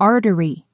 artery.